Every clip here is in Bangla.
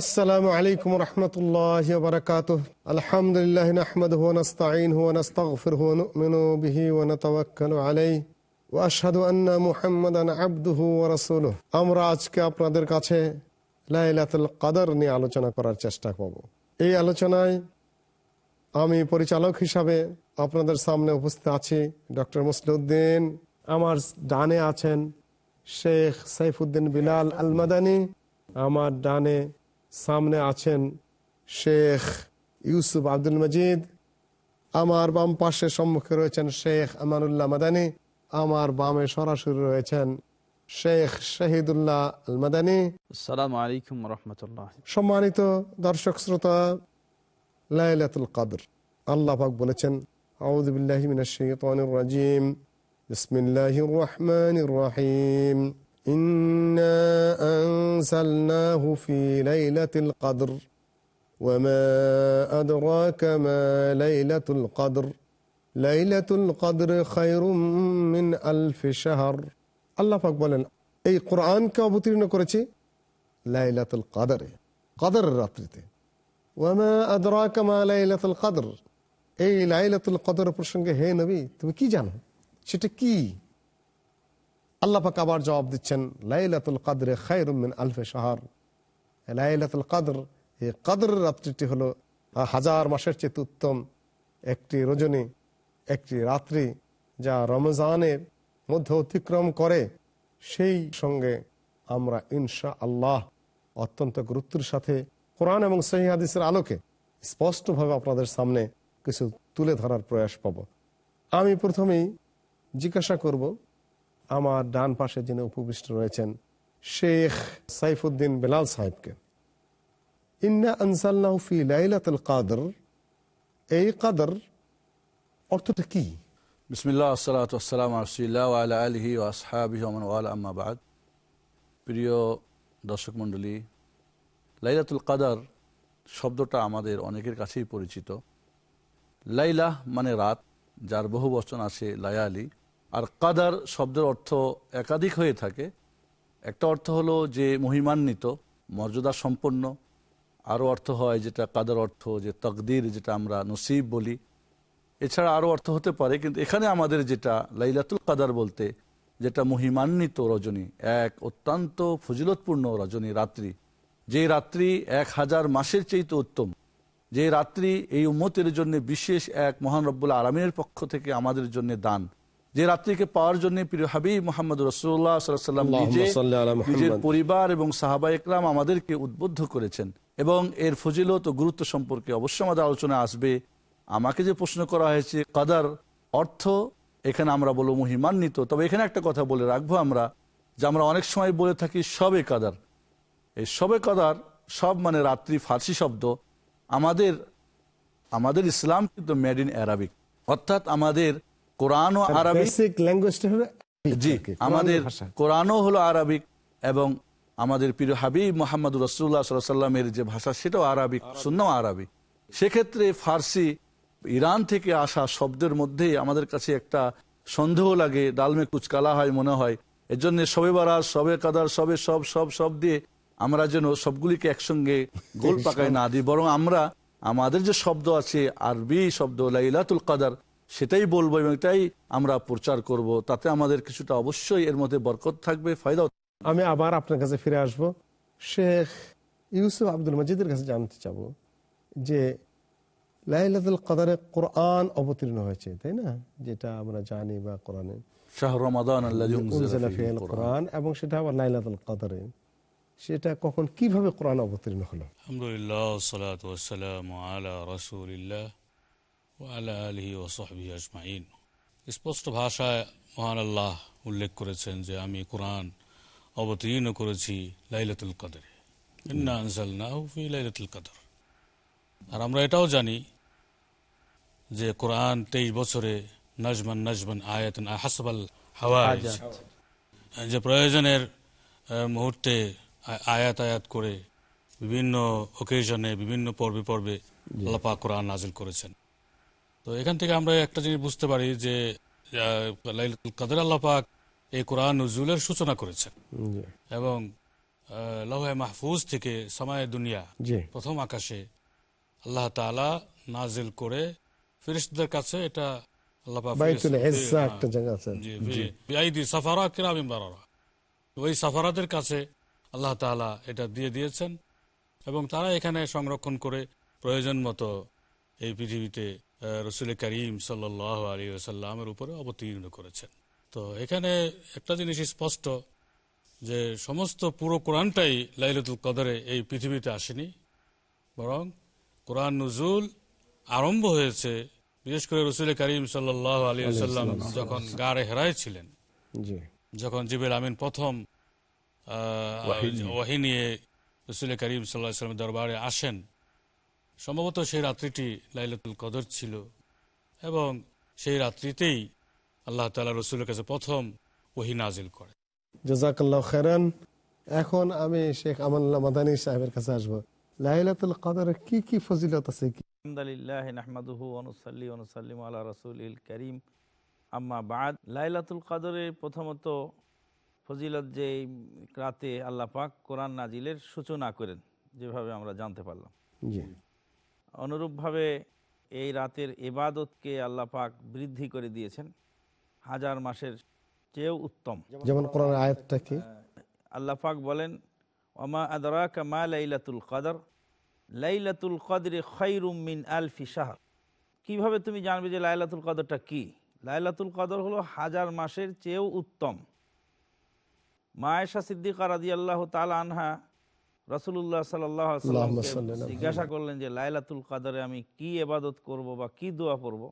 আসসালামু আলাইকুম রহমতুল্লাহ বরকাত আলহামদুলিল্লাহ আহমদ হুয়ানস্তাইন হুয়ানস্তাগফির হুয়ানুমিনু বিহি ওয়ানাতাওয়াক্কালু আলাই ওয়া আশহাদু আন্না মুহাম্মাদান আবদুহু আমরা আজকে আপনাদের কাছে লাইলাতুল কদর নিয়ে আলোচনা করার চেষ্টা করব। এই আলোচনায় আমি পরিচালক হিসাবে আপনাদের সামনে উপস্থিত আছি ডক্টর মুসলিউদ্দিন। আমার ডানে আছেন শেখ সাইফুদ্দিন বিলাল আলমাদানি। আমার ডানে সামনে আছেন শেখ ইউসুফ আব্দুল মজিদ। আমার বাম পাশে সম্মুখে রয়েছেন শেখ আমানুল্লাহ মাদানী। আমার বামে সরাসরি রয়েছেন শেখ শহীদুল্লাহ আল মাদানী আসসালামু আলাইকুম রহমতুল্লাহ। সম্মানিত দর্শক শ্রোতা লাইলাতুল কদর। আল্লাহ পাক বলেছেন আউযু বিল্লাহি মিনাশ শাইতানির রাজিম। বিসমিল্লাহির রহমানির রহিম। ইন্না আনজালনাহু ফি লাইলাতিল কদর وما أدراك ما ليلة القدر ليلة القدر خير من ألف شهر আল্লাহ পাক বলেন এই কোরআনকে অবতীর্ণ করেছি লাইলাতুল কাদরে কাদরের রাত্রিতে ওয়ামা আদরাকা মা লাইলাতুল কাদর এই লাইলাতুল কদর প্রসঙ্গে হে নবী তুমি কি জানো সেটা কি আল্লাহ পাক আবার জবাব দিচ্ছেন, লাইলাতুল কাদরে খায়রুম মিন আলফে শাহর। লাইলাতুল কাদর এই কাদর রাত্রিটি হলো হাজার মাসের চেয়ে উত্তম। একটি রজনী, একটি রাত্রি যা রমজানের মধ্যে অতিক্রম করে, সেই সঙ্গে আমরা ইনশা আল্লাহ অত্যন্ত গুরুত্বের সাথে কোরআন এবং সহি আলোকে স্পষ্টভাবে আপনাদের সামনে কিছু তুলে ধরার প্রয়াস পাব। আমি প্রথমেই জিজ্ঞাসা করব আমার ডান পাশে যিনি উপবিষ্ট রয়েছেন, শেখ সাইফুদ্দিন বেলাল সাহেবকে। ইন্না আনসাল্লাহ লাইলাতুল কাদর। এই কাদর অর্থটা কি? বিসমিল্লাহ, আসসালাতু আসসালাম রসুল্লাহ আলা আলহি ও আসহাবি ওমান ওয়াল আম্মাবাদ প্রিয় দর্শক মণ্ডলী, লাইলাতুল কাদার শব্দটা আমাদের অনেকের কাছেই পরিচিত। লাইলা মানে রাত, যার বহু বচন আছে, লায়ালি। আর কাদার শব্দের অর্থ একাধিক হয়ে থাকে। একটা অর্থ হলো যে মহিমান্বিত, মর্যাদা সম্পন্ন। আরও অর্থ হয় যেটা কাদার অর্থ, যে তকদির, যেটা আমরা নসিব বলি। এছাড়া আরও অর্থ হতে পারে, কিন্তু এখানে আমাদের যেটা লাইলাতুল কাদার বলতে, যেটা মহিমান্বিত রজনী, এক অত্যন্ত ফজিলতপূর্ণ রজনী রাত্রি। যে রাত্রি এক হাজার মাসের চাইতে উত্তম। যে রাত্রি এই উম্মতের জন্য বিশেষ এক মহান রব্বুল আরামের পক্ষ থেকে আমাদের জন্য দান। যে রাত্রিকে পাওয়ার জন্য প্রিয় হাবিব মোহাম্মদ রসুল্লাহ সাল্লাম নিজে নিজের পরিবার এবং সাহাবা একরাম আমাদেরকে উদ্বুদ্ধ করেছেন এবং এর ফজিলত ও গুরুত্ব সম্পর্কে অবশ্যই আমাদের আলোচনা আসবে। আমাকে যে প্রশ্ন করা হয়েছে কাদার অর্থ এখানে আমরা বলব মহিমান্বিত। তবে এখানে একটা কথা বলে রাখব আমরা যে আমরা অনেক সময় বলে থাকি সবে কাদার। এই সবে কাদার সব মানে রাত্রি ফার্সি শব্দ। আমাদের আমাদের ইসলাম কিন্তু মেড ইন অ্যারাবিক। অর্থাৎ আমাদের কোরআন ও আরবিক ল্যাঙ্গুয়েজটা হলো জি আমাদের কোরআনও হলো আরবিক এবং আমাদের প্রিয় হাবিব মোহাম্মদ রসুল্লাহ সাল্লামের যে ভাষা সেটাও আরবিক শূন্য আরবিক সেক্ষেত্রে ফার্সি ইরান থেকে আসা শব্দের মধ্যেই আমাদের কাছে একটা সন্দেহ লাগে ডালমে কুচকালা হয় মনে হয়। এর জন্য সবে বারাত সবে কাদার সবে সব সব সব দিয়ে আমরা যেন সবগুলিকে একসঙ্গে গোল পাকায় না দিই। বরং আমরা আমাদের যে শব্দ আছে আরবি শব্দ লাইলাতুল কাদার সেটাই বলব এবং এটাই আমরা প্রচার করব। তাতে আমাদের কিছুটা অবশ্যই এর মধ্যে বরকত থাকবে ফায়দাও আমি আবার আপনার কাছে ফিরে আসব। শেখ ইউসুফ আব্দুল মজিদের কাছে জানতে চাব যে লাইলাতুল কাদারে কোরআন অবতীর্ণ হয়েছে তাই না? যেটা আমরা জানি বা কোরআনে। শাহ কোরআন এবং সেটা আবার লাইলাতুল কাদারে। সেটা কখন কীভাবে কোরআন অবতীর্ণ হলো? আলহামদুলিল্লাহ সালাত আলা রসুলিল্লাহ। ও আলহি ও সহবি আজমাইন স্পষ্ট ভাষায় মহান আল্লাহ উল্লেখ করেছেন যে আমি কোরআন অবতীর্ণ করেছি লাইলাতুল কদরে। ইন্না আনজালনাহু ফি লাইলাতুল কদর। আর আমরা এটাও জানি যে কোরআন তেইশ বছরে নাজমান নাজমান আয়াতন হাসবাল হাওয়া যে প্রয়োজনের মুহূর্তে আয়াত আয়াত করে বিভিন্ন ওকেশনে বিভিন্ন পর্বে পর্বে আল্লাহ পাক কোরআন নাজিল করেছেন। তো এখান থেকে আমরা একটা জিনিস বুঝতে পারি যে লাইলাতুল কাদের আল্লাহ পাক এই কোরআন নজরুলের সূচনা করেছেন। এবং লহে মাহফুজ থেকে সামায় দুনিয়া প্রথম আকাশে আল্লাহ তাআলা নাজিল করে ফিরিস্তদের কাছে এটা ওই সাফারাদের কাছে আল্লাহ তাআলা এটা দিয়ে দিয়েছেন। এবং তারা এখানে সংরক্ষণ করে প্রয়োজন মতো এই পৃথিবীতে রসুল করিম সাল্লাহ আলী সাল্লামের উপরে অবতীর্ণ করেছেন। তো এখানে একটা জিনিস স্পষ্ট যে সমস্ত পুরো কোরআনটাই লাইলাতুল কদরে এই পৃথিবীতে আসেনি বরং কোরআন নজরুল আরম্ভ হয়েছে বিশেষ করে রসুল করিম সাল্লাহ আলী সাল্লাম যখন গাড়ে হেরায় ছিলেন যখন জিবের আমিন প্রথম আহ, ওয়াহি নিয়ে। রসুল করিম সাল্লাহ সাল্লামের দরবারে আসেন সম্ভবত সেই রাত্রিটি লাইলাতুল কদর ছিল। এবং সেই রাত্রিতেই আল্লাহ তালা রসুলের কাছে প্রথম ওহি নাজিল করে জাজাকাল্লাহ খেরান এখন আমি শেখ আমানুল্লাহ মাদানী সাহেবের কাছে আসব। লাইলাতুল কদরের কি কি ফজিলত আছে কি? আলহামদুলিল্লাহ নাহমাদুহু অনুসাল্লি অনুসাল্লিম আল্লাহ রসুল করিম। আম্মা বাদ। লাইলাতুল কদরের প্রথমত ফজিলত যে রাতে আল্লাহ পাক কোরআন নাজিলের সূচনা করেন যেভাবে আমরা জানতে পারলাম। জি। অনুরূপভাবে এই রাতের এবাদতকে আল্লাহ পাক বৃদ্ধি করে দিয়েছেন। হাজার মাসের চেয়েও উত্তম। যেমন কোরআন আয়াতটা কি আল্লাহ পাক বলেন ওমা আদরাকা মা লাইলাতুল কদর। লাইলাতুল কদরে খৈরুম মিন আলফি শাহর। কীভাবে তুমি জানবে যে লাইলাতুল কদরটা কি? লাইলাতুল কদর হলো হাজার মাসের চেয়েও উত্তম। মায়েশা সিদ্দিকা রাজি আল্লাহ তাল আনহা রসুল্লাহ সাল্লাহ জিজ্ঞাসা করলেন যে লাইলাতুল কদরে আমি কি এবাদত করব বা কি দোয়া পড়ব?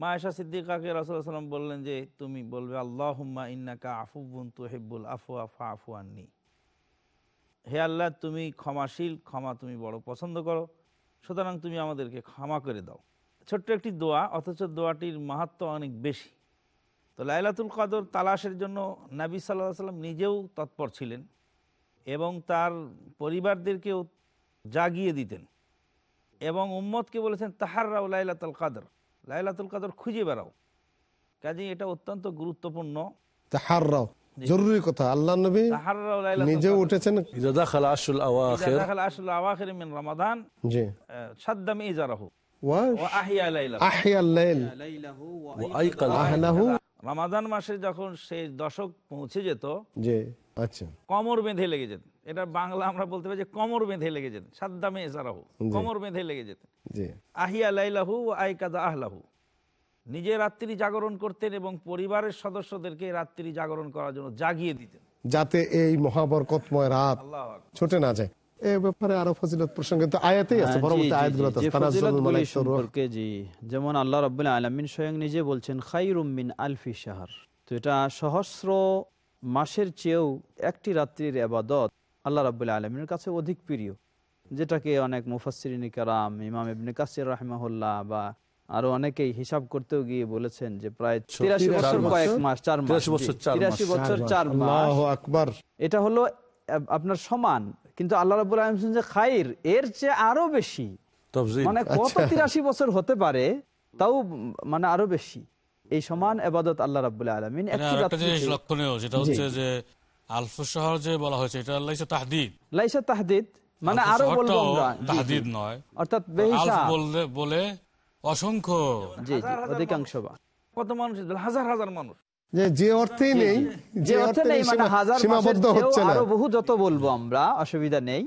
মায়েশা সিদ্দিকাকে রাসুল্লাহ সাল্লাম বললেন যে তুমি বলবে আল্লাহ ইন্নাকা আফুবুন তুহিব্বুল আফু আফা আফু আননি। হে আল্লাহ তুমি ক্ষমাশীল ক্ষমা তুমি বড় পছন্দ করো। সুতরাং তুমি আমাদেরকে ক্ষমা করে দাও। ছোট্ট একটি দোয়া অথচ দোয়াটির মাহাত্ম অনেক বেশি। তো লাইলাতুল কাদর তালাশের জন্য নাবী সাল্লাহ সাল্লাম নিজেও তৎপর ছিলেন। এবং তার পরিবারদেরকেও জাগিয়ে দিতেন এবং উম্মতকে বলেছেন তাহাররাও লাইলাতুল কাদর। লাইলাতুল কাদর খুঁজে বেড়াও। কাজে এটা অত্যন্ত গুরুত্বপূর্ণ। তাহাররাও জরুরি কথা। আল্লাহ নবী কদর। উঠেছেন। মিন রমাদান। জি। সাদ্দাম ইজারাহু। ওয়া আহিয়া লাইলা আহিয়াল লাইল। ওয়া আইকাল। আহলাহু। রমাদান মাসে যখন সেই দশক পৌঁছে যেত জি। আচ্ছা। কমর বেঁধে লেগে যেত। এটা বাংলা আমরা বলতে পারি যে কমর বেঁধে লেগে যেত। সাদ্দামে এজারাহু কমর বেঁধে লেগে যেত। আহিয়া লাইলাহু ও আইকাদা আহলাহু। নিজে রাত্রি জাগরণ করতেন এবং পরিবারের সদস্যদেরকে রাত্রি জাগরণ করার জন্য জাগিয়ে দিতেন। যাতে এই মহাবরকতময় রাত আল্লাহ ছুটে না যায়। এই ব্যাপারে আরও ফজিলত প্রসঙ্গে তো আয়াতেই আছে হ্যাঁ, পরবর্তী সম্পর্কে জি যেমন আল্লাহ রাব্বুল আলামিন স্বয়ং নিজে বলছেন খাইরুম মিন আলফি শাহর। তো এটা সহস্র মাসের চেয়েও একটি রাত্রির আবাদত আল্লাহ রাব্বুল আলমিনের কাছে অধিক প্রিয় যেটাকে অনেক মুফাসসিরিন কারাম ইমাম ইবনে কাসির রাহিমাহুল্লাহ বা আরও অনেকেই হিসাব করতেও গিয়ে বলেছেন যে প্রায় তিরাশি বছর কয়েক মাস চার মাস। বছর, তিরাশি বছর চার মাস। এটা হলো আপনার সমান কিন্তু আল্লাহ রাবুল আলম যে খাইর এর চেয়ে আরও বেশি। মানে কত তিরাশি বছর হতে পারে তাও মানে আরও বেশি। এই সমান এবাদত আল্লাহ রাবুল আলমিন জিনিস লক্ষণীয় যেটা হচ্ছে যে আলফ শহর যে বলা হয়েছে এটা আল্লাহ তাহদিদ। লাইসা তাহদিদ মানে আরও বলব আমরা। তাহদিদ নয়। অর্থাৎ বললে বলে অসংখ্য। জি জি অধিকাংশ বার কত মানুষ হাজার হাজার মানুষ। যে যে অর্থেই নেই যে অর্থে নেই মানে হাজার সীমাবদ্ধ হচ্ছে না। আরও বহু যত বলব আমরা অসুবিধা নেই।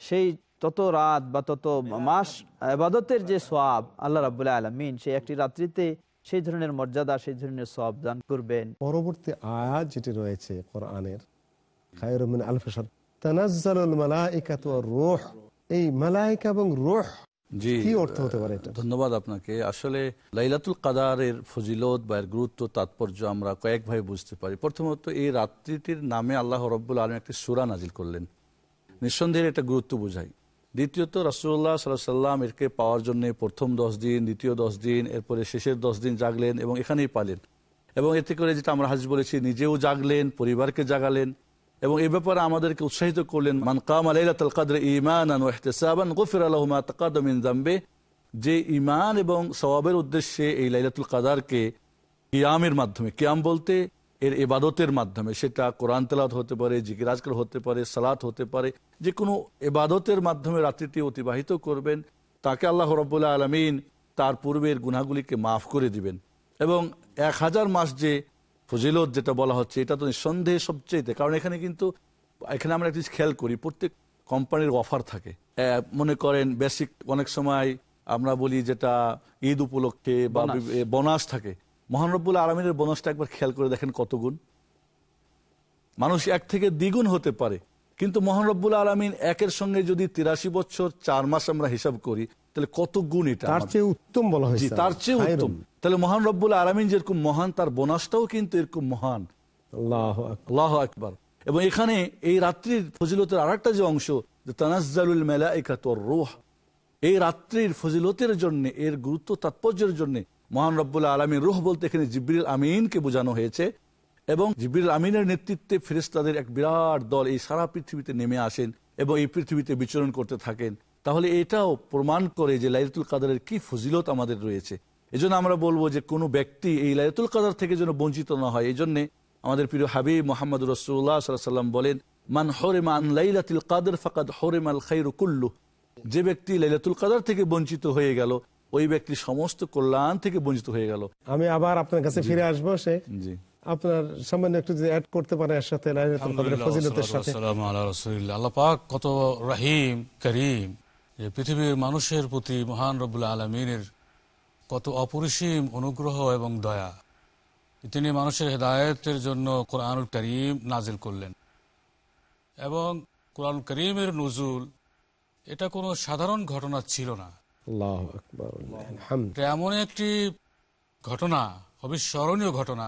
সেই তত রাত বা তত মাস আবাদতের যে সওয়াব আল্লাহ রাবুল্লাহ আলমিন সেই একটি রাত্রিতে সেই ধরনের মর্যাদা সেই ধরনের সব দান করবেন। পরবর্তী আয়াত যেটি রয়েছে কোরআনের খায়রুম মিন আলফি তানাজ্জালুল মালাইকাতু ওয়ার রূহ। এই মালাইকা এবং রূহ কি অর্থ হতে পারে এটা? ধন্যবাদ আপনাকে। আসলে লাইলাতুল কাদারের ফজিলত বা এর গুরুত্ব তাৎপর্য আমরা কয়েকভাবে বুঝতে পারি। প্রথমত এই রাত্রিটির নামে আল্লাহ রব্বুল আলম একটি সুরা নাজিল করলেন। নিঃসন্দেহে এটা গুরুত্ব বোঝায়। দ্বিতীয়ত রাসুল্লাহ সাল্লাহ সাল্লাম এরকে পাওয়ার জন্য প্রথম দশ দিন, দ্বিতীয় দশ দিন, এরপরে শেষের দশ দিন জাগলেন এবং এখানেই পালেন। এবং এতে করে যেটা আমরা হাজির বলেছি, নিজেও জাগলেন, পরিবারকে জাগালেন এবং এ ব্যাপারে আমাদেরকে উৎসাহিত করলেন মানকাম আলাইলাতুল ওয়া ইহতিসাবান গুফিরা লাহু মা তাকাদ্দামা মিন যামবে যে ইমান এবং সওয়াবের উদ্দেশ্যে এই লাইলাতুল কাদারকে কিয়ামের মাধ্যমে, কিয়াম বলতে এর এবাদতের মাধ্যমে। সেটা কোরআন তেলাত হতে পারে জিকির আজকাল হতে পারে সালাত হতে পারে যে কোনো এবাদতের মাধ্যমে রাত্রিটি অতিবাহিত করবেন তাকে আল্লাহ রব্বুল্লাহ আলমিন তার পূর্বের গুনাহগুলিকে মাফ করে দিবেন। এবং এক হাজার মাস যে ফজিলত যেটা বলা হচ্ছে এটা তো নিঃসন্দেহে সবচেয়ে কারণ এখানে কিন্তু এখানে আমরা একটি খেয়াল করি প্রত্যেক কোম্পানির অফার থাকে। মনে করেন বেসিক অনেক সময় আমরা বলি যেটা ঈদ উপলক্ষে বা বোনাস থাকে। মহানরবুল আলমিনের বোনাসটা একবার খেয়াল করে দেখেন কত গুণ। মানুষ এক থেকে দ্বিগুণ হতে পারে কিন্তু মহানরবুল আলমিন একের সঙ্গে যদি তিরাশি বছর চার মাস আমরা হিসাব করি তাহলে কত গুণ এটা তার চেয়ে উত্তম বলা হয়েছে তার চেয়ে উত্তম। তাহলে মহান রব্বুল আলমিন যেরকম মহান তার বোনাসটাও কিন্তু এরকম মহান। আল্লাহু আকবার। এবং এখানে এই রাত্রির ফজিলতের আরেকটা যে অংশ যে মেলাইকাতুর রূহ এই রাত্রির ফজিলতের জন্য এর গুরুত্ব তাৎপর্যের জন্য মহান রব্বুল আলমীর রুহ বলতে এখানে জিবরিল আমিনকে বোঝানো হয়েছে এবং জিবরিল আমিনের নেতৃত্বে ফেরেশতাদের এক বিরাট দল এই সারা পৃথিবীতে নেমে আসেন এবং এই পৃথিবীতে বিচরণ করতে থাকেন। তাহলে এটাও প্রমাণ করে যে লাইলাতুল কাদারের কি ফজিলত আমাদের রয়েছে। এজন্য আমরা বলব যে কোনো ব্যক্তি এই লাইলাতুল কাদার থেকে যেন বঞ্চিত না হয়। এই জন্যে আমাদের প্রিয় হাবিব মোহাম্মদ রসুল্লাহ সাল্লাম বলেন, মান হরেমা আন লাইলাতুল কাদের ফাকাদ হরেম আল খাইরু কুল্লু যে ব্যক্তি লাইলাতুল কাদার থেকে বঞ্চিত হয়ে গেল ওই ব্যক্তি সমস্ত কল্যাণ থেকে বঞ্চিত হয়ে গেল। আমি আবার আপনার কাছে ফিরে আসব সে জি। আপনার সামান্য একটু যদি অ্যাড করতে পারেন এর সাথে ফজিলতের সাথে। আসসালামু আলা রাসূলিল্লাহ। আল্লাহ পাক কত রাহিম করিম। যে পৃথিবীর মানুষের প্রতি মহান রব্বুল আলমিনের কত অপরিসীম অনুগ্রহ এবং দয়া। তিনি মানুষের হেদায়েতের জন্য কোরআনুল করিম নাজিল করলেন। এবং কোরআন করিমের নজুল এটা কোনো সাধারণ ঘটনা ছিল না। এমন একটি ঘটনা, অবিস্মরণীয় ঘটনা,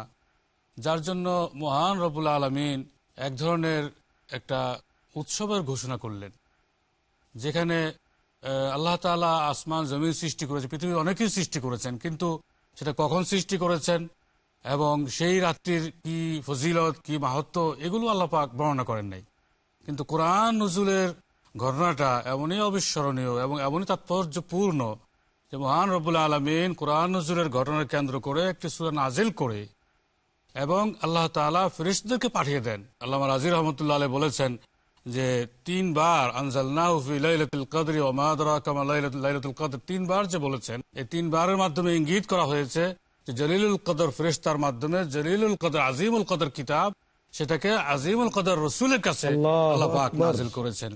যার জন্য মহান রবুল আলমিন এক ধরনের একটা উৎসবের ঘোষণা করলেন, যেখানে আল্লাহ তালা আসমান, জমিন সৃষ্টি করেছে, পৃথিবীর অনেকেই সৃষ্টি করেছেন, কিন্তু সেটা কখন সৃষ্টি করেছেন এবং সেই রাত্রির কি ফজিলত, কি মাহাত্ম এগুলো আল্লাহ পাক বর্ণনা করেন নাই। কিন্তু কোরআন নজুলের ঘটনাটা এমনই অবিস্মরণীয় এবং এমনই তাৎপর্যপূর্ণ যে মহান রব্বুল আলমিন কোরআন নজুলের ঘটনার কেন্দ্র করে একটি সুরা নাজিল করে এবং আল্লাহ তালা ফিরিস্টদেরকে পাঠিয়ে দেন। আল্লাহ রাজির রহমতুল্লাহ আলাই বলেছেন যে তিনবার আনজালনাহু লাইলাতুল কদরি তিনবার যে বলেছেন, এই তিনবারের মাধ্যমে ইঙ্গিত করা হয়েছে যে জলিলুল কদর ফেরেশতার মাধ্যমে জলিলুল কদর, আজিমুল কদর কিতাব সেটাকে আজিমুল কদর রসুলের কাছে আল্লাহু আল্লাহ পাক নাজিল করেছেন।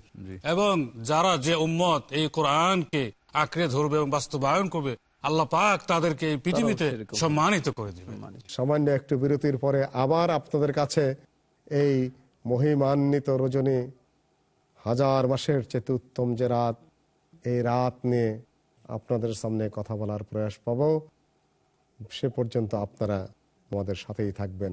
এবং যারা যে উম্মত এই কোরআনকে আঁকড়ে ধরবে এবং বাস্তবায়ন করবে আল্লাহ পাক তাদেরকে এই পৃথিবীতে সম্মানিত করে দিবে। সামান্য একটু বিরতির পরে আবার আপনাদের কাছে এই মহিমান্বিত রজনী হাজার মাসের চেয়ে উত্তম যে রাত এই রাত নিয়ে আপনাদের সামনে কথা বলার প্রয়াস পাব। সে পর্যন্ত আপনারা আমাদের সাথেই থাকবেন।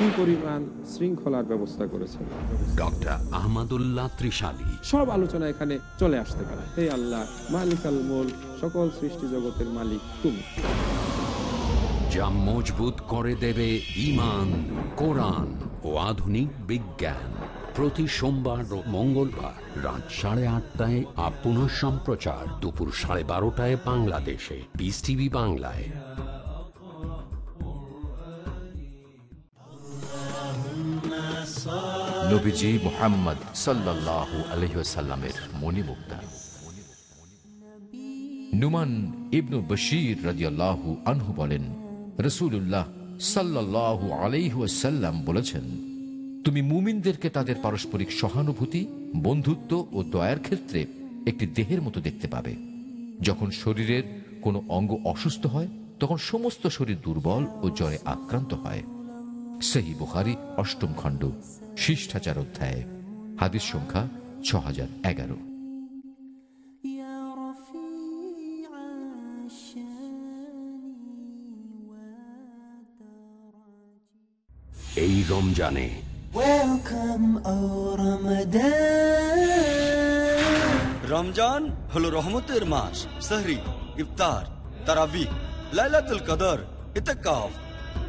কি পরিমাণ শৃঙ্খলার ব্যবস্থা করেছেন। ডক্টর আহমদুল্লাহ ত্রিশালী। সব আলোচনা এখানে চলে আসতে পারে। হে আল্লাহ মালিক আল মোল সকল সৃষ্টি জগতের মালিক তুমি। যা মজবুত করে দেবে ইমান কোরআন ও আধুনিক বিজ্ঞান। প্রতি সোমবার ও মঙ্গলবার রাত সাড়ে আটটায় আর পুনঃ সম্প্রচার দুপুর সাড়ে বারোটায় বাংলাদেশে। পিস টিভি বাংলায়। নবীজি মোহাম্মদ সাল্লাল্লাহু আলহিসাল্লামের নুমান ইবনু বশির রাজিয়াল্লাহু আনহু বলেন রসুল্লাহ সাল্লাহ বলেছেন, তুমি মুমিনদেরকে তাদের পারস্পরিক সহানুভূতি, বন্ধুত্ব ও দয়ার ক্ষেত্রে একটি দেহের মতো দেখতে পাবে। যখন শরীরের কোনো অঙ্গ অসুস্থ হয়, তখন সমস্ত শরীর দুর্বল ও জ্বরে আক্রান্ত হয়। সেই বুহারি অষ্টম খণ্ড শিষ্টাচার অধ্যায় হাদিস সংখ্যা ছ হাজার এগারো এই রমজানে। রমজান হলো রহমতের মাস সাহরি ইফতার তারাবি লাইলাতুল কদর ইতাকাফ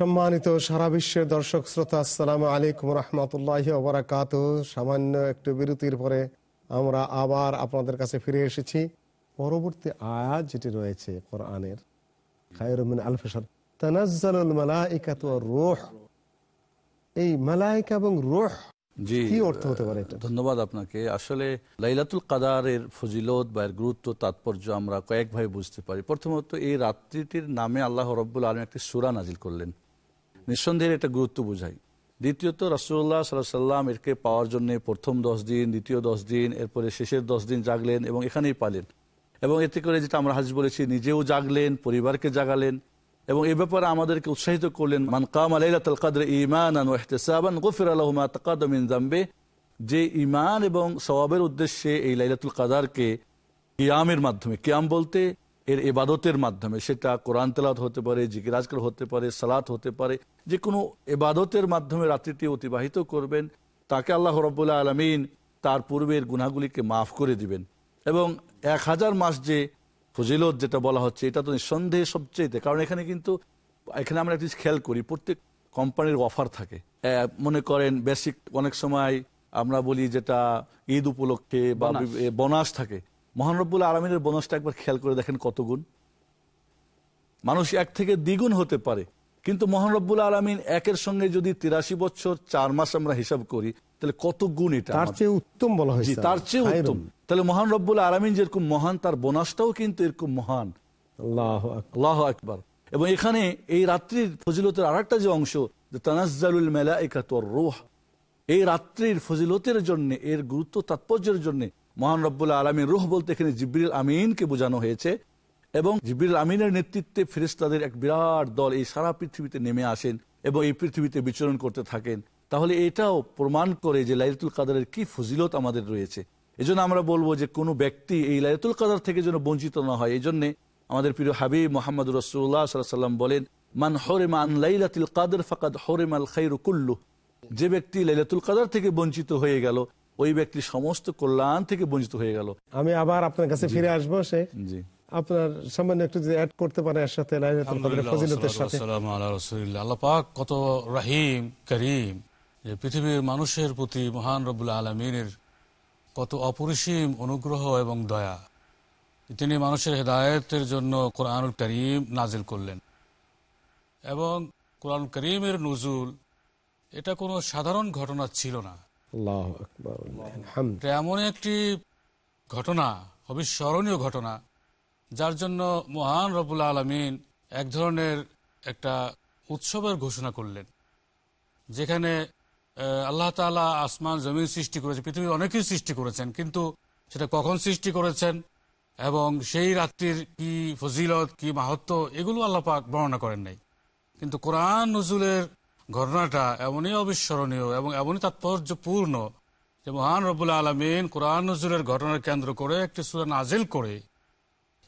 সম্মানিত সারা বিশ্বের দর্শক শ্রোতা আসসালামু আলাইকুম রহমতুল্লাহ ওবরাকাত সামান্য একটু বিরতির পরে আমরা আবার আপনাদের কাছে ফিরে এসেছি। পরবর্তী আয়াত যেটি রয়েছে কোরআনের খায়রুমিন আলফেসর তানাজ্জালুল মালাইকাতু রূহ। এই মালাইকা এবং রূহ জি কি অর্থ হতে পারে এটা? ধন্যবাদ আপনাকে। আসলে লাইলাতুল কাদারের ফজিলত বা এর গুরুত্ব তাৎপর্য আমরা কয়েকভাবে বুঝতে পারি। প্রথমত এই রাত্রিটির নামে আল্লাহ রব্বুল আলম একটি সুরা নাজিল করলেন। নিঃসন্দেহের এটা গুরুত্ব বোঝায়। দ্বিতীয়ত রাসুল্লাহ সাল্লাহ সাল্লাম এরকে পাওয়ার জন্য প্রথম দশ দিন, দ্বিতীয় দশ দিন, এরপরে শেষের দশ দিন জাগলেন এবং এখানেই পালেন। এবং এতে করে যেটা আমরা হাজির বলেছি, নিজেও জাগলেন, পরিবারকে জাগালেন এবং এ ব্যাপারে আমাদেরকে উৎসাহিত করলেন, মান কাম আলাইলাতুল ইহতিসাবান গুফির লাহু মা তাকাদ্দাম মিন যে ইমান এবং সওয়াবের উদ্দেশ্যে এই লাইলাতুল কাদারকে কিয়ামের মাধ্যমে, কিয়াম বলতে এর এবাদতের মাধ্যমে সেটা কোরআন তেলাত হতে পারে জিকিরাজকর হতে পারে সালাত হতে পারে যে কোনো এবাদতের মাধ্যমে রাত্রিটি অতিবাহিত করবেন তাকে আল্লাহ রব্বুল্লাহ আলমিন তার পূর্বের গুনাহগুলিকে মাফ করে দিবেন। এবং এক হাজার মাস যে ফজিলত যেটা বলা হচ্ছে এটা তো নিঃসন্দেহে সবচেয়েতে কারণ এখানে কিন্তু এখানে আমরা একটি খেয়াল করি প্রত্যেক কোম্পানির অফার থাকে। মনে করেন বেসিক অনেক সময় আমরা বলি যেটা ঈদ উপলক্ষে বা বোনাস থাকে। মহানরবুল আলমিনের বোনাসটা একবার খেয়াল করে দেখেন কত গুণ। মানুষ এক থেকে দ্বিগুণ হতে পারে কিন্তু মহানরবুল আলমিন একের সঙ্গে যদি তিরাশি বছর চার মাস আমরা হিসাব করি তাহলে কত গুণ এটা তার চেয়ে উত্তম বলা হয়েছে তার চেয়ে উত্তম। তাহলে মহান রব্বুল আলমিন যেরকম মহান তার বোনাসটাও কিন্তু এরকম মহান। আল্লাহু আকবার। আল্লাহ আকবার। এবং এখানে এই রাত্রির ফজিলতের আর যে অংশ যে তানাজ্জালুল মেলাইকাতুর রুহ। এই রাত্রির ফজিলতের জন্য এর গুরুত্ব তাৎপর্যের জন্য মহান রব্বুল আলমীর রুহ বলতে এখানে জিব্রিল আমিনকে বোঝানো হয়েছে এবং জিব্রিল আমিনের নেতৃত্বে ফেরেশতাদের এক বিরাট দল এই সারা পৃথিবীতে নেমে আসেন এবং এই পৃথিবীতে বিচরণ করতে থাকেন। তাহলে এটাও প্রমাণ করে যে লাইলাতুল কাদারের কি ফজিলত আমাদের রয়েছে। এজন্য আমরা বলব যে কোনো ব্যক্তি এই লাইলাতুল কাদার থেকে যেন বঞ্চিত না হয়। এই জন্যে আমাদের প্রিয় হাবিব মোহাম্মদ রসুল্লাহ সাল্লাম বলেন, মান হরেমা আন লাইলাতুল কাদের ফাকাদ হরেম আল খাইরু কুল্লু যে ব্যক্তি লাইলাতুল কাদার থেকে বঞ্চিত হয়ে গেল ওই ব্যক্তি সমস্ত কল্যাণ থেকে বঞ্চিত হয়ে গেল। আমি আবার আপনার কাছে ফিরে আসব সে জি। আপনার সামান্য একটু যদি অ্যাড করতে পারে এর সাথে ফজিলতের সাথে। আল্লাহ পাক কত রাহিম করিম। যে পৃথিবীর মানুষের প্রতি মহান রবুল্লা আলমিনের কত অপরিসীম অনুগ্রহ এবং দয়া। তিনি মানুষের হেদায়তের জন্য কোরআনুল করিম নাজিল করলেন। এবং কোরআন করিমের নজুল এটা কোনো সাধারণ ঘটনা ছিল না। এমন একটি ঘটনা, অবিস্মরণীয় ঘটনা, যার জন্য মহান রবুল আলমিন এক ধরনের একটা উৎসবের ঘোষণা করলেন, যেখানে আল্লাহ তালা আসমান, জমিন সৃষ্টি করেছে, পৃথিবীর অনেকেই সৃষ্টি করেছেন, কিন্তু সেটা কখন সৃষ্টি করেছেন এবং সেই রাত্রির কি ফজিলত, কি মাহাত্ম এগুলো আল্লাহপাক বর্ণনা করেন নাই। কিন্তু কোরআন নজরুলের ঘটনাটা এমনই অবিস্মরণীয় এবং এমনই তাৎপর্যপূর্ণ যে মহান রবুল্লা আলমিন কোরআন নজরুলের ঘটনার কেন্দ্র করে একটি সুরা নাজিল করে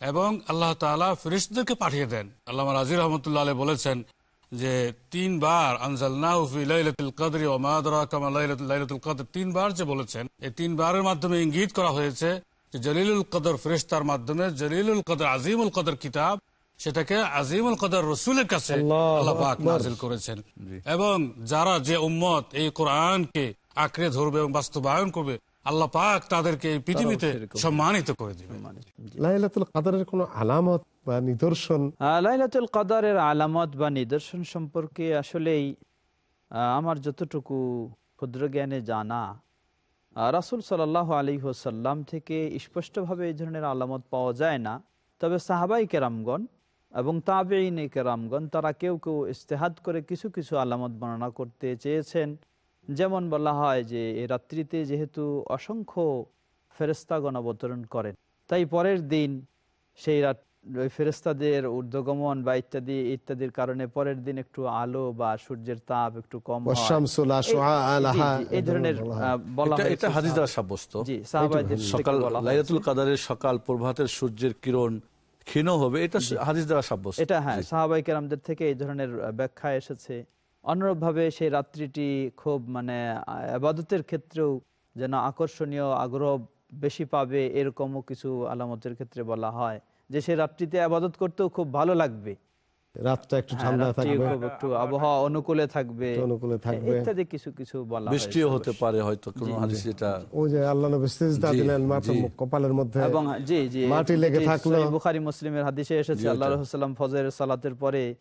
এবং আল্লাহ তালা ফিরিস্টদেরকে পাঠিয়ে দেন। আল্লাহ রাজির রহমতুল্লাহ আলী বলেছেন যে তিনবার তিনবার যে বলেছেন, এই তিনবারের মাধ্যমে ইঙ্গিত করা হয়েছে যে জলিলুল কদর ফেরেশতার মাধ্যমে জলিলুল কদর, আজিমুল কদর কিতাব সেটাকে আজিমুল কদর রসুলের কাছে আল্লাহু পাক নাজিল করেছেন। এবং যারা যে উম্মত এই কোরআনকে আঁকড়ে ধরবে এবং বাস্তবায়ন করবে আল্লাহ পাক তাদেরকে এই পৃথিবীতে সম্মানিত করে দিবে। লাইলাতুল কাদরের কোনো আলামত বা নিদর্শন? লাইলাতুল কাদারের আলামত বা নিদর্শন সম্পর্কে আসলেই আমার যতটুকু ক্ষুদ্র জ্ঞানে জানা রাসূল সাল্লাহ আলী হোসাল্লাম থেকে স্পষ্টভাবে এই ধরনের আলামত পাওয়া যায় না। তবে সাহাবাই কেরামগণ এবং তাবেইন কেরামগণ তারা কেউ কেউ ইস্তেহাদ করে কিছু কিছু আলামত বর্ণনা করতে চেয়েছেন যেমন বলা হয় যে এই রাত্রিতে যেহেতু অসংখ্য ফেরেস্তাগণ অবতরণ করেন তাই পরের দিন সেই রাত ওই ফেরেস্তাদের ঊর্ধ্বগমন বা ইত্যাদি ইত্যাদির কারণে পরের দিন একটু আলো বা সূর্যের তাপ একটু কম হয়। এই- ধরনের বলা হয়। এটা- হাদিস দ্বারা সাব্যস্ত জি সাহাবাইদের থেকে সকাল লাইলাতুল কাদারের সকাল প্রভাতের সূর্যের কিরণ ক্ষীণ হবে এটা হাদিস দ্বারা সাব্যস্ত। এটা হ্যাঁ সাহাবাই কেরামদের থেকে এই ধরনের ব্যাখ্যা এসেছে। অনুরূপভাবে সেই রাত্রিটি খুব মানে আবাদতের ক্ষেত্রেও যেন আকর্ষণীয় আগ্রহ বেশি পাবে এরকমও কিছু আলামতের ক্ষেত্রে বলা হয়। যে সে রাত্রিতে আবাদত করতেও খুব ভালো লাগবে। রাতটা একটু হ্যাঁ, ঠান্ডা থাকবে। একটু আবহাওয়া অনুকূলে থাকবে। অনুকূলে থাকবে। ইত্যাদি কিছু কিছু বলা বৃষ্টিও হতে পারে হয়তো কোনো হাদিস যেটা ওই যে আল্লাহ নবী সিজদা দিলেন মাথার কপালের মধ্যে। এবং জি জি মাটি লেগে থাকল। বুখারী মুসলিমের হাদিসে এসেছে আল্লাহ। ফজরের সালাতের পরে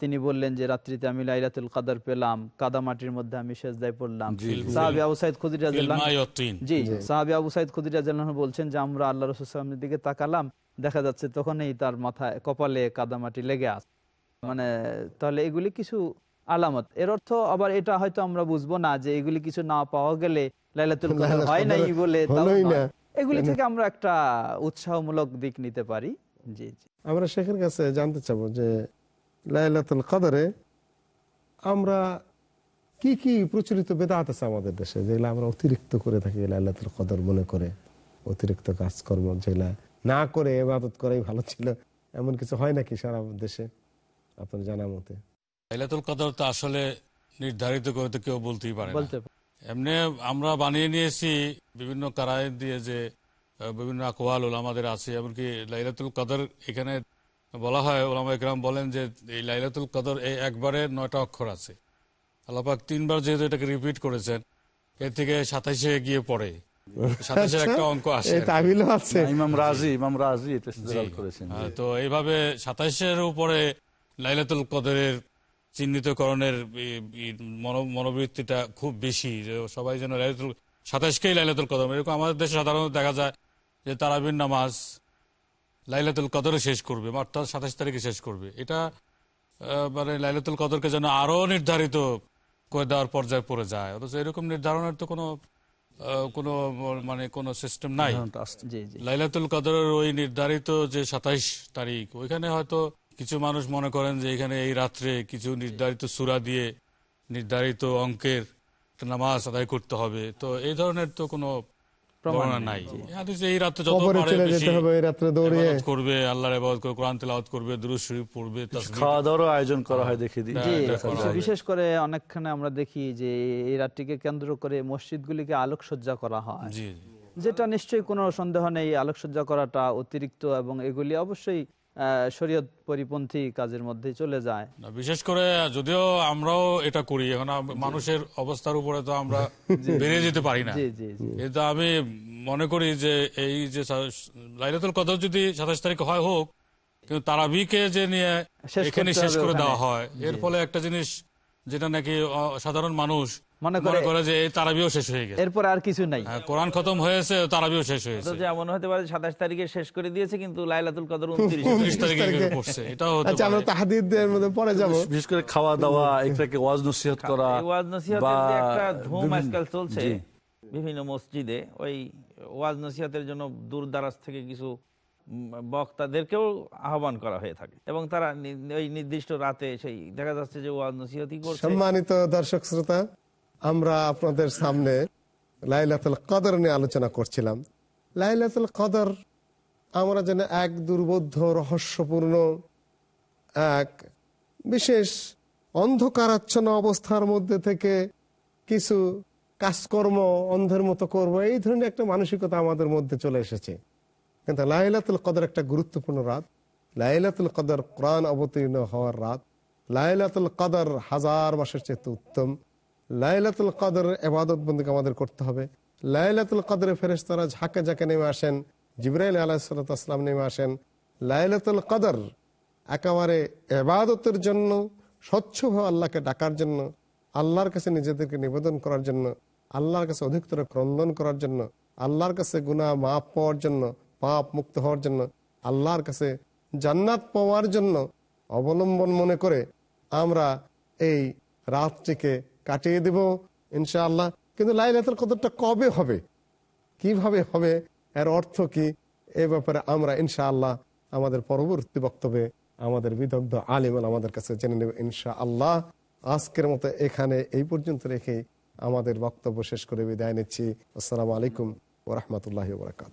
তিনি বললেন যে রাত্রিতে আমি লাইলাতুল কাদার পেলাম কাদা মাটির মধ্যে আমি সেজদায় পড়লাম। সাহাবী আবু সাইদ খুদরি রাদিয়াল্লাহু। জি সাহাবী আবু সাইদ খুদরি রাদিয়াল্লাহু বলছেন যে আমরা আল্লাহ রসুলের দিকে তাকালাম দেখা যাচ্ছে তখনই তার মাথায় কপালে কাদা মাটি লেগে আছে। মানে তাহলে এগুলি কিছু আলামত। এর অর্থ আবার এটা হয়তো আমরা বুঝব না যে এগুলি কিছু না পাওয়া গেলে লাইলাতুল কদর হয় নাই বলে। এগুলি থেকে আমরা একটা উৎসাহমূলক দিক নিতে পারি। জি জি। আমরা শেখের কাছে জানতে চাবো যে লাইলাতুল কদরে আমরা কি কি প্রচলিত বেদাত আছে আমাদের দেশে যেগুলো আমরা অতিরিক্ত করে থাকি লাইলাতুল কদর মনে করে। অতিরিক্ত কাজকর্ম যেগুলা না করে এবাদত করাই ভালো ছিল। এমন কিছু হয় নাকি সারা দেশে? আপনার জানা মতে? লাইলাতুল কদর তো আসলে নির্ধারিত করে তো কেউ বলতেই পারে বলতে এমনি আমরা বানিয়ে নিয়েছি বিভিন্ন কারায় দিয়ে যে বিভিন্ন আকোয়াল আমাদের আছে এমনকি লাইলাতুল কদর এখানে বলা হয় ওলামা একরাম বলেন যে এই লাইলাতুল কদর এই একবারে নয়টা অক্ষর আছে। আল্লাপাক তিনবার যেহেতু এটাকে রিপিট করেছেন এর থেকে সাতাইশে গিয়ে পড়ে। সাতাইশের একটা অঙ্ক আসে এই তাবিলও আছে। ইমাম রাজি ইমাম রাজি এটা করেছেন হ্যাঁ, তো এইভাবে সাতাইশের উপরে লাইলাতুল কদরের চিহ্নিতকরণের মনো- মনোবৃত্তিটা খুব বেশি যে সবাই যেন লাইলাতুল সাতাইশকেই লাইলাতুল কদর এরকম আমাদের দেশে সাধারণত দেখা যায় যে তারাবির নামাজ লাইলাতুল কদরে শেষ করবে অর্থাৎ সাতাশ তারিখে শেষ করবে। এটা মানে লাইলাতুল কদরকে যেন আরও নির্ধারিত করে দেওয়ার পর্যায়ে পড়ে যায়। অথচ এরকম নির্ধারণের তো কোনো কোনো মানে কোনো সিস্টেম নাই। লাইলাতুল কদরের ওই নির্ধারিত যে সাতাইশ তারিখ ওইখানে হয়তো কিছু মানুষ মনে করেন যে এখানে এই রাত্রে কিছু নির্ধারিত সুরা দিয়ে নির্ধারিত অঙ্কের নামাজ আদায় করতে হবে। তো এই ধরনের তো কোনো নাই। এই রাত্রে যত পারে চলে বেশি যেতে হবে এই রাত্রে দৌড়িয়ে ইবাদত করবে আল্লাহর ইবাদত করবে কোরআন তেলাওয়াত করবে দুরূদ শরীফ পড়বে খাওয়া দাওয়ারও আয়োজন করা হয় দেখে দিই। জি এটা করা বিশেষ- করে অনেকখানে আমরা দেখি যে এই রাতটিকে কেন্দ্র করে মসজিদগুলিকে আলোকসজ্জা করা হয়। যেটা নিশ্চয়ই কোনো সন্দেহ নেই আলোকসজ্জা করাটা অতিরিক্ত এবং এগুলি অবশ্যই শরীয়ত পরিপন্থী কাজের মধ্যে চলে যায়। বিশেষ করে যদিও আমরাও এটা করি এখন মানুষের অবস্থার উপরে তো আমরা বেরিয়ে যেতে পারি না। কিন্তু আমি মনে করি যে এই যে লাইলাতুল কদর যদি সাতাশ তারিখ হয় হোক কিন্তু তারাবিকে যে নিয়ে এখানে শেষ করে দেওয়া হয় এর ফলে একটা জিনিস যেটা নাকি সাধারণ মানুষ মনে মনে করে- করে যে তারাবিও শেষ হয়ে গেছে। এরপর আর কিছু নাই। কোরআন খতম হয়েছে তারাবিও শেষ হয়েছে। যে হতে পারে সাতাশ তারিখে শেষ করে দিয়েছে কিন্তু লাইলাতুল কদর উনত্রিশ। তারিখে তারিখে। পড়ছে এটাও আচ্ছা আমরা তাহাদিদের মধ্যে পরে যাব। বিশেষ করে খাওয়া দাওয়া এটাকে ওয়াজ নসিহত করা ওয়াজ একটা ধুম বিভিন্ন- আজকাল চলছে বিভিন্ন মসজিদে ওই ওয়াজ নসিহতের জন্য দূর দারাজ থেকে কিছু বক্তাদেরকেও আহ্বান করা হয়ে থাকে এবং তারা ওই নির্দিষ্ট রাতে সেই দেখা যাচ্ছে যে ওয়াজ নসিহতই করছে। সম্মানিত দর্শক শ্রোতা, আমরা আপনাদের সামনে লাইলাতুল কদর নিয়ে আলোচনা করছিলাম। লাইলাতুল কদর আমরা যেন এক দুর্বোধ্য, রহস্যপূর্ণ, এক বিশেষ অন্ধকারাচ্ছন্ন অবস্থার মধ্যে থেকে কিছু কাজকর্ম অন্ধের মতো করব। এই ধরনের একটা মানসিকতা আমাদের মধ্যে চলে এসেছে। কিন্তু লাইলাতুল কদর একটা গুরুত্বপূর্ণ রাত। লাইলাতুল কদর কোরআন অবতীর্ণ হওয়ার রাত। লাইলাতুল কদর হাজার মাসের চেয়ে উত্তম। লাইলাতুল কদর এবাদত বন্দীকে আমাদের করতে হবে। লাইলাতুল কদরে ফেরেস্তারা ঝাঁকে ঝাঁকে নেমে আসেন। জিব্রাইল আলাহিসাল্লাম নেমে আসেন। লাইলাতুল কদর একেবারে এবাদতের জন্য, স্বচ্ছভাবে আল্লাহকে ডাকার জন্য, আল্লাহর কাছে নিজেদেরকে নিবেদন করার জন্য, আল্লাহর কাছে অধিকতর ক্রন্দন করার জন্য, আল্লাহর কাছে গুনাহ মাপ পাওয়ার জন্য পাপ মুক্ত হওয়ার জন্য, আল্লাহর কাছে জান্নাত পাওয়ার জন্য অবলম্বন মনে করে আমরা এই রাতটিকে কাটিয়ে দেব, ইনশাআল্লাহ। কিন্তু লাইলাতুল কদরটা কবে হবে? কীভাবে হবে? এর অর্থ কি? এ ব্যাপারে আমরা ইনশাআল্লাহ আমাদের পরবর্তী বক্তব্যে আমাদের বিদগ্ধ আলিমাল আমাদের কাছে জেনে নেব ইনশা আল্লাহ আজকের মতো এখানে এই পর্যন্ত রেখে আমাদের বক্তব্য শেষ করে বিদায় নিচ্ছি। আসসালামু আলাইকুম ওরহমতুল্লাহ বরকাত